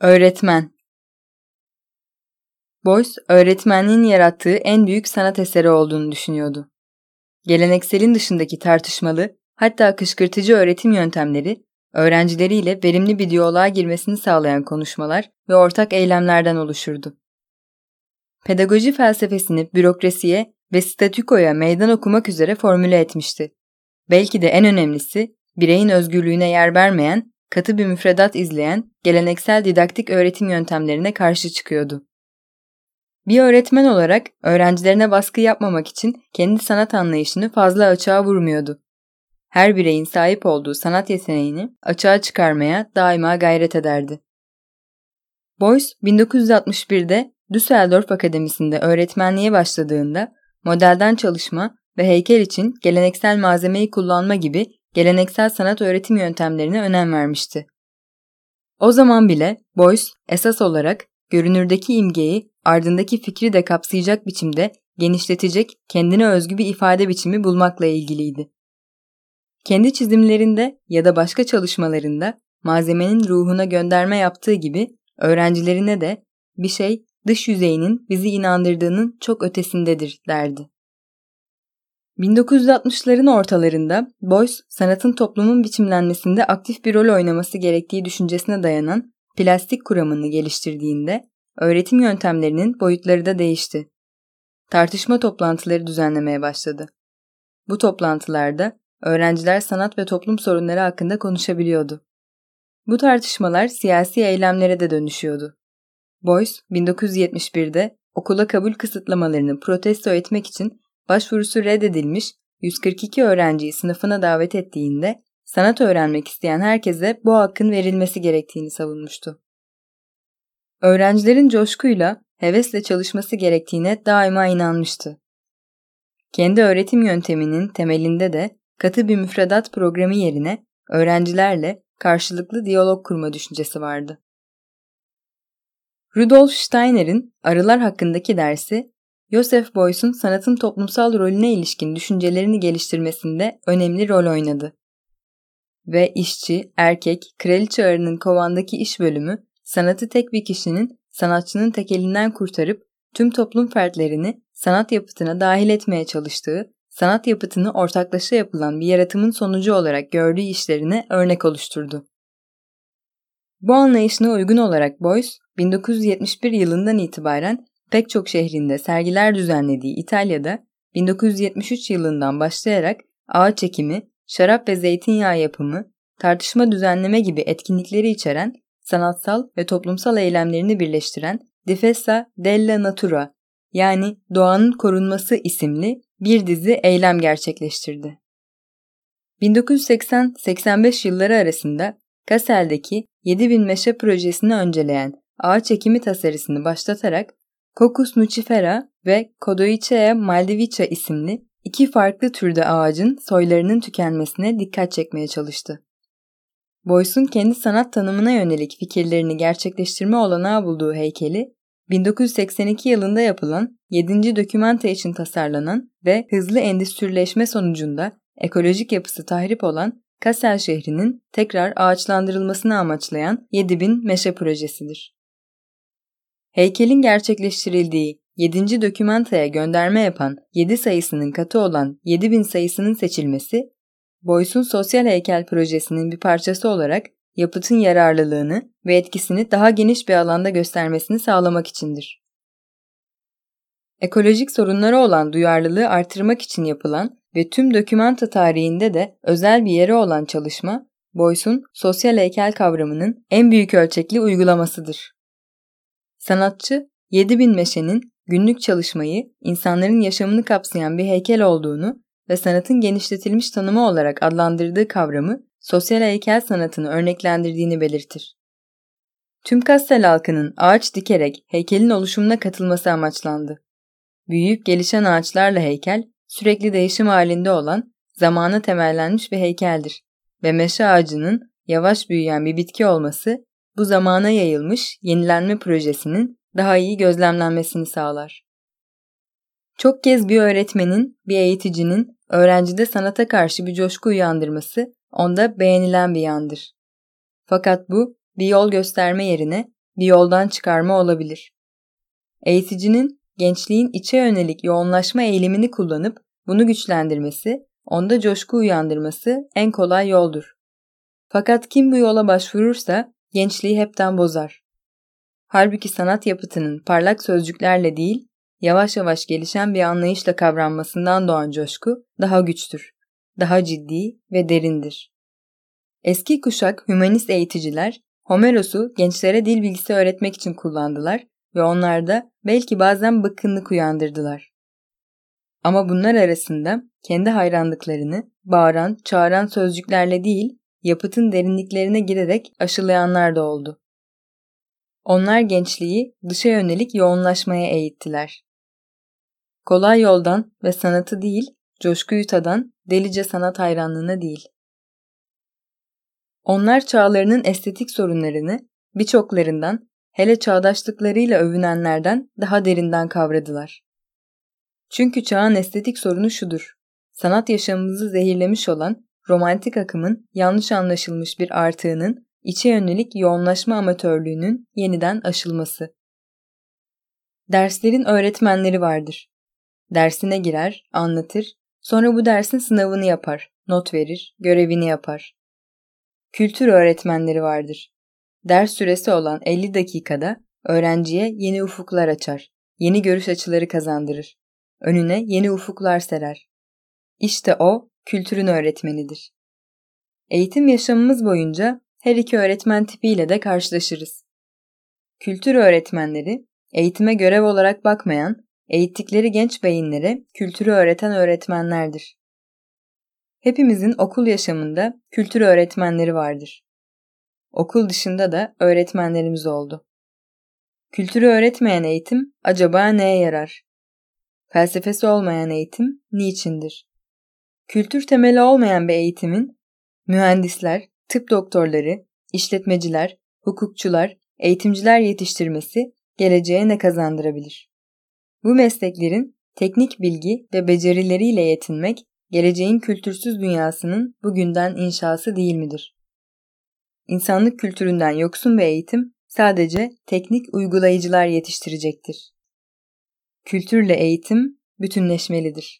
Öğretmen Boyce, öğretmenliğin yarattığı en büyük sanat eseri olduğunu düşünüyordu. Gelenekselin dışındaki tartışmalı, hatta kışkırtıcı öğretim yöntemleri, öğrencileriyle verimli bir diyaloğa girmesini sağlayan konuşmalar ve ortak eylemlerden oluşurdu. Pedagoji felsefesini bürokrasiye ve statükoya meydan okumak üzere formüle etmişti. Belki de en önemlisi, bireyin özgürlüğüne yer vermeyen katı bir müfredat izleyen geleneksel didaktik öğretim yöntemlerine karşı çıkıyordu. Bir öğretmen olarak öğrencilerine baskı yapmamak için kendi sanat anlayışını fazla açığa vurmuyordu. Her bireyin sahip olduğu sanat yeteneğini açığa çıkarmaya daima gayret ederdi. Boyce 1961'de Düsseldorf Akademisi'nde öğretmenliğe başladığında modelden çalışma ve heykel için geleneksel malzemeyi kullanma gibi geleneksel sanat öğretim yöntemlerine önem vermişti. O zaman bile Boyce esas olarak görünürdeki imgeyi ardındaki fikri de kapsayacak biçimde genişletecek kendine özgü bir ifade biçimi bulmakla ilgiliydi. Kendi çizimlerinde ya da başka çalışmalarında malzemenin ruhuna gönderme yaptığı gibi öğrencilerine de bir şey dış yüzeyinin bizi inandırdığının çok ötesindedir derdi. 1960'ların ortalarında Boyce, sanatın toplumun biçimlenmesinde aktif bir rol oynaması gerektiği düşüncesine dayanan plastik kuramını geliştirdiğinde öğretim yöntemlerinin boyutları da değişti. Tartışma toplantıları düzenlemeye başladı. Bu toplantılarda öğrenciler sanat ve toplum sorunları hakkında konuşabiliyordu. Bu tartışmalar siyasi eylemlere de dönüşüyordu. Boyce, 1971'de okula kabul kısıtlamalarını protesto etmek için başvurusu reddedilmiş 142 öğrenciyi sınıfına davet ettiğinde sanat öğrenmek isteyen herkese bu hakkın verilmesi gerektiğini savunmuştu. Öğrencilerin coşkuyla, hevesle çalışması gerektiğine daima inanmıştı. Kendi öğretim yönteminin temelinde de katı bir müfredat programı yerine öğrencilerle karşılıklı diyalog kurma düşüncesi vardı. Rudolf Steiner'in arılar hakkındaki dersi Joseph Beuys'un sanatın toplumsal rolüne ilişkin düşüncelerini geliştirmesinde önemli rol oynadı. Ve işçi, erkek, kraliçe arının kovandaki iş bölümü, sanatı tek bir kişinin, sanatçının tekelinden kurtarıp tüm toplum fertlerini sanat yapıtına dahil etmeye çalıştığı, sanat yapıtını ortaklaşa yapılan bir yaratımın sonucu olarak gördüğü işlerine örnek oluşturdu. Bu anlayışına uygun olarak Beuys, 1971 yılından itibaren pek çok şehrinde sergiler düzenlediği İtalya'da 1973 yılından başlayarak ağaç ekimi, şarap ve zeytinyağı yapımı, tartışma düzenleme gibi etkinlikleri içeren sanatsal ve toplumsal eylemlerini birleştiren Difesa della Natura yani Doğanın Korunması isimli bir dizi eylem gerçekleştirdi. 1980-85 yılları arasında Kassel'deki 7000 meşe projesini önceleyen ağaç ekimi tasarısını başlatarak Cocos nucifera ve Kodoichea maldivica isimli iki farklı türde ağacın soylarının tükenmesine dikkat çekmeye çalıştı. Boyce'un kendi sanat tanımına yönelik fikirlerini gerçekleştirme olanağı bulduğu heykeli, 1982 yılında yapılan 7. dokümanta için tasarlanan ve hızlı endüstrileşme sonucunda ekolojik yapısı tahrip olan Kassel şehrinin tekrar ağaçlandırılmasını amaçlayan 7000 meşe projesidir. Heykelin gerçekleştirildiği 7. dokümantaya gönderme yapan 7 sayısının katı olan 7000 sayısının seçilmesi, Boyce'un sosyal heykel projesinin bir parçası olarak yapıtın yararlılığını ve etkisini daha geniş bir alanda göstermesini sağlamak içindir. Ekolojik sorunlara olan duyarlılığı artırmak için yapılan ve tüm dokümanta tarihinde de özel bir yeri olan çalışma, Boyce'un sosyal heykel kavramının en büyük ölçekli uygulamasıdır. Sanatçı, 7000 meşenin günlük çalışmayı, insanların yaşamını kapsayan bir heykel olduğunu ve sanatın genişletilmiş tanımı olarak adlandırdığı kavramı sosyal heykel sanatını örneklendirdiğini belirtir. Tüm Kastel halkının ağaç dikerek heykelin oluşumuna katılması amaçlandı. Büyüyüp gelişen ağaçlarla heykel, sürekli değişim halinde olan, zamana temellenmiş bir heykeldir ve meşe ağacının yavaş büyüyen bir bitki olması bu zamana yayılmış yenilenme projesinin daha iyi gözlemlenmesini sağlar. Çok kez bir öğretmenin, bir eğiticinin öğrencide sanata karşı bir coşku uyandırması onda beğenilen bir yandır. Fakat bu bir yol gösterme yerine bir yoldan çıkarma olabilir. Eğiticinin gençliğin içe yönelik yoğunlaşma eğilimini kullanıp bunu güçlendirmesi, onda coşku uyandırması en kolay yoldur. Fakat kim bu yola başvurursa gençliği hepten bozar. Halbuki sanat yapıtının parlak sözcüklerle değil, yavaş yavaş gelişen bir anlayışla kavranmasından doğan coşku daha güçtür, daha ciddi ve derindir. Eski kuşak hümanist eğiticiler Homeros'u gençlere dil bilgisi öğretmek için kullandılar ve onlarda belki bazen bıkkınlık uyandırdılar. Ama bunlar arasında kendi hayranlıklarını bağıran, çağıran sözcüklerle değil, yapıtın derinliklerine girerek aşılayanlar da oldu. Onlar gençliği dışa yönelik yoğunlaşmaya eğittiler. Kolay yoldan ve sanatı değil, coşkuyu tadan delice sanat hayranlığına değil. Onlar çağlarının estetik sorunlarını birçoklarından, hele çağdaşlıklarıyla övünenlerden daha derinden kavradılar. Çünkü çağın estetik sorunu şudur. Sanat yaşamımızı zehirlemiş olan romantik akımın yanlış anlaşılmış bir artığının içe yönelik yoğunlaşma amatörlüğünün yeniden aşılması. Derslerin öğretmenleri vardır. Dersine girer, anlatır, sonra bu dersin sınavını yapar, not verir, görevini yapar. Kültür öğretmenleri vardır. Ders süresi olan 50 dakikada öğrenciye yeni ufuklar açar, yeni görüş açıları kazandırır. Önüne yeni ufuklar serer. İşte o kültürün öğretmenidir. Eğitim yaşamımız boyunca her iki öğretmen tipiyle de karşılaşırız. Kültür öğretmenleri, eğitime görev olarak bakmayan, eğittikleri genç beyinlere kültürü öğreten öğretmenlerdir. Hepimizin okul yaşamında kültür öğretmenleri vardır. Okul dışında da öğretmenlerimiz oldu. Kültürü öğretmeyen eğitim acaba neye yarar? Felsefesi olmayan eğitim niçindir? Kültür temeli olmayan bir eğitimin mühendisler, tıp doktorları, işletmeciler, hukukçular, eğitimciler yetiştirmesi geleceğe ne kazandırabilir? Bu mesleklerin teknik bilgi ve becerileriyle yetinmek geleceğin kültürsüz dünyasının bugünden inşası değil midir? İnsanlık kültüründen yoksun bir eğitim sadece teknik uygulayıcılar yetiştirecektir. Kültürle eğitim bütünleşmelidir.